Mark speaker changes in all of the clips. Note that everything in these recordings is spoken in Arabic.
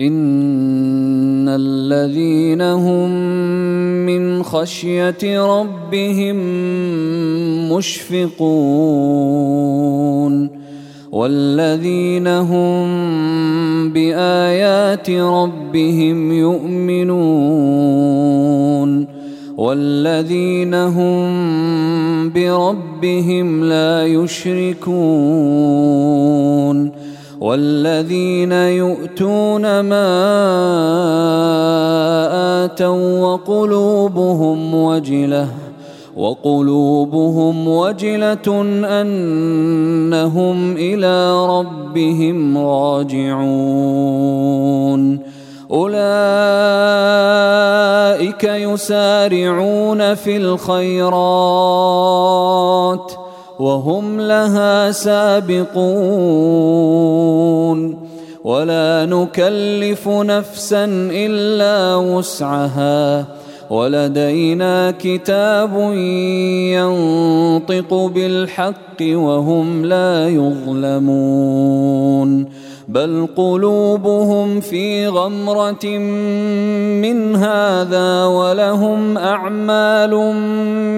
Speaker 1: ان الذين هم من خشيه ربهم مشفقون والذين هم بايات ربهم يؤمنون والذين هم بربهم لا يشركون والذين يؤتون ما آتوا وقلوبهم وجلة وقلوبهم وجلة أنهم إلى ربهم راجعون. أولئك يسارعون في الخيرات ۖ. وهم لها سابقون. ولا نكلف نفسا إلا وسعها. ولدينا كتاب ينطق بالحق وهم لا يظلمون. بل قلوبهم في غمرة من هذا ولهم أعمال من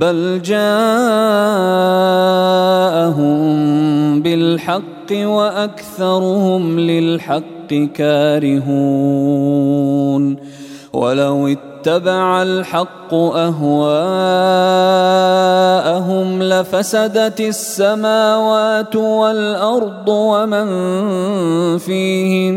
Speaker 1: بل جاءهم بالحق وأكثرهم للحق كارهون. ولو اتبع الحق أهواءهم لفسدت السماوات والأرض ومن فيهن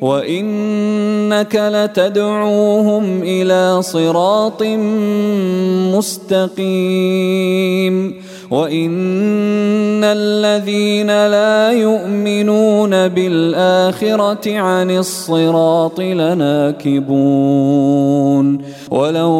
Speaker 1: وإنك لتدعوهم إلى صراط مستقيم وان الذين لا يؤمنون بالاخره عن الصراط لناكبون ولو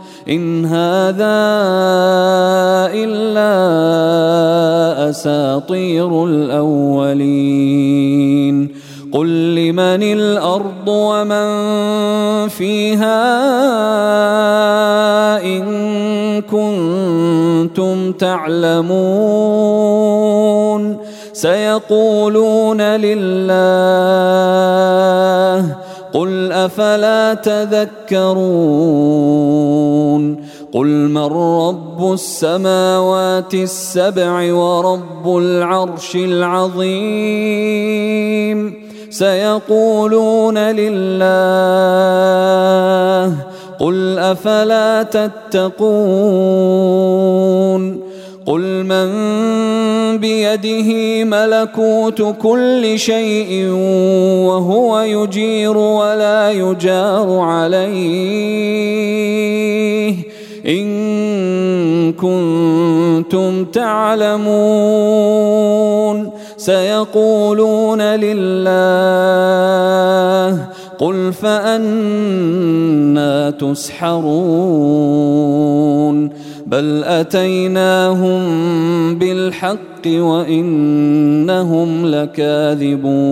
Speaker 1: إن هذا إلا أساطير الأولين. قل لمن الأرض ومن فيها إن كنتم تعلمون. سيقولون لله قل أفلا تذكرون قل من رب السماوات السبع ورب العرش العظيم سيقولون لله قل أفلا تتقون قل من بيده ملكوت كل شيء وهو يجير ولا يجار عليه إن كنتم تعلمون سيقولون لله قل فأنا تسحرون بل أتيناهم بالحق وإنهم لكاذبون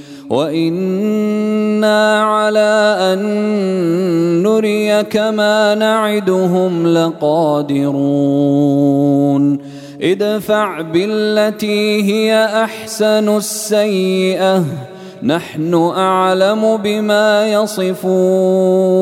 Speaker 1: وأنا على ان نريك ما نعدهم لقادرون ادفع بالتي هي احسن السيئه نحن اعلم بما يصفون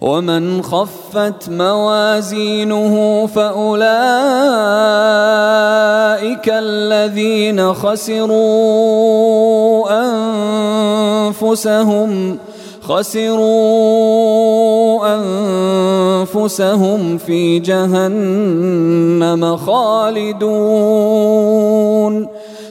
Speaker 1: ومن خفت موازينه فأولئك الذين خسروا أنفسهم خسروا أنفسهم في جهنم خالدون.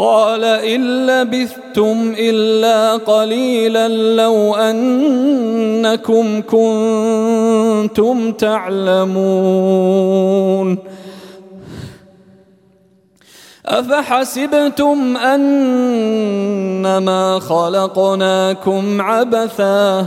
Speaker 1: قال إن لبثتم إلا قليلا لو أنكم كنتم تعلمون. أفحسبتم أنما خلقناكم عبثا؟